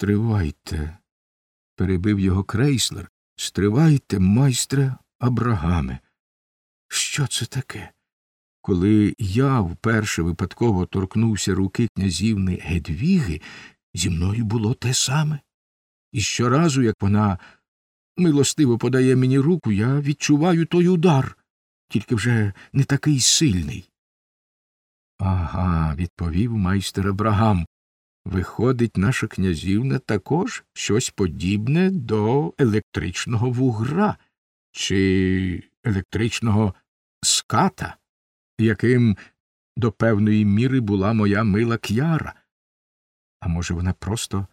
Стривайте, перебив його крейслер. Стривайте, майстре Абрагаме. Що це таке? Коли я вперше випадково торкнувся руки князівни Гедвіги, зі мною було те саме. І щоразу, як вона милостиво подає мені руку, я відчуваю той удар, тільки вже не такий сильний. Ага, відповів майстер Абрагам. Виходить, наша князівна також щось подібне до електричного вугра чи електричного ската, яким до певної міри була моя мила к'яра. А може, вона просто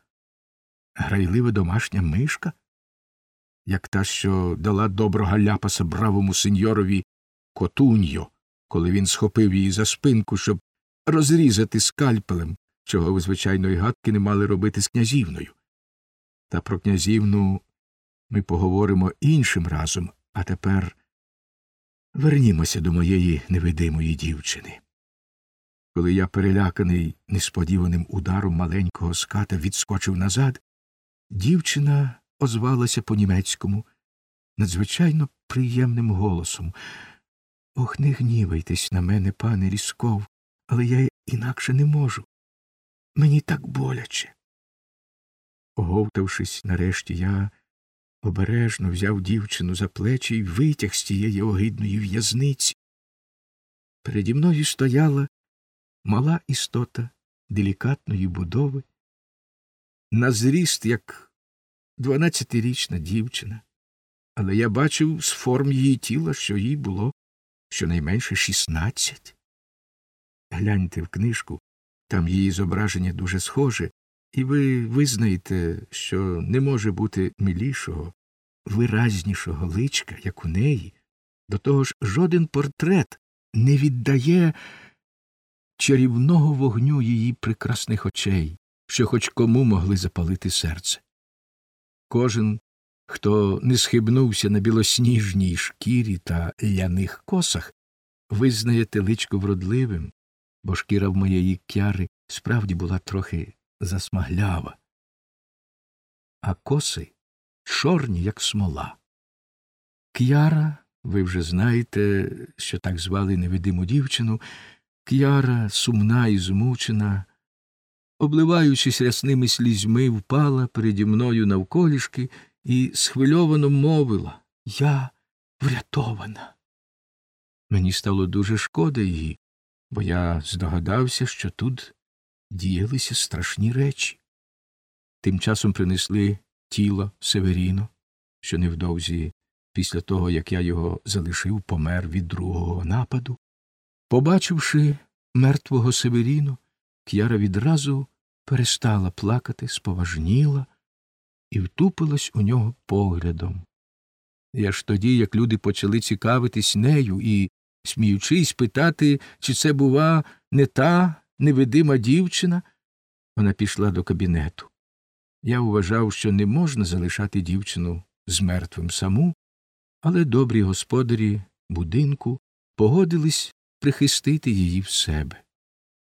грайлива домашня мишка, як та, що дала доброго ляпаса бравому сеньорові Котуньо, коли він схопив її за спинку, щоб розрізати скальпелем, чого ви, звичайно, і гадки не мали робити з князівною. Та про князівну ми поговоримо іншим разом, а тепер вернімося до моєї невидимої дівчини. Коли я, переляканий несподіваним ударом маленького ската, відскочив назад, дівчина озвалася по німецькому надзвичайно приємним голосом. Ох, не гнівайтесь на мене, пане Рісков, але я інакше не можу. Мені так боляче. Оговтавшись, нарешті, я обережно взяв дівчину за плечі і витяг з тієї огидної в'язниці. Переді мною стояла мала істота делікатної будови, на зріст, як дванадцятирічна дівчина, але я бачив з форм її тіла, що їй було щонайменше шістнадцять. Гляньте в книжку, там її зображення дуже схоже, і ви визнаєте, що не може бути милішого, виразнішого личка, як у неї, до того ж жоден портрет не віддає чарівного вогню її прекрасних очей, що хоч кому могли запалити серце. Кожен, хто не схибнувся на білосніжній шкірі та ляних косах, визнає теличко вродливим, бо шкіра в моєї кяри справді була трохи засмаглява, а коси чорні, як смола. К'яра, ви вже знаєте, що так звали невидиму дівчину, к'яра, сумна і змучена, обливаючись рясними слізьми, впала переді мною навколішки і схвильовано мовила. Я врятована. Мені стало дуже шкода її, бо я здогадався, що тут діялися страшні речі. Тим часом принесли тіло Северіно, що невдовзі, після того, як я його залишив, помер від другого нападу. Побачивши мертвого Северіно, К'яра відразу перестала плакати, споважніла і втупилась у нього поглядом. Я ж тоді, як люди почали цікавитись нею і, сміючись, питати, чи це, бува, не та невидима дівчина, вона пішла до кабінету. Я вважав, що не можна залишати дівчину з мертвим саму, але добрі господарі будинку погодились прихистити її в себе.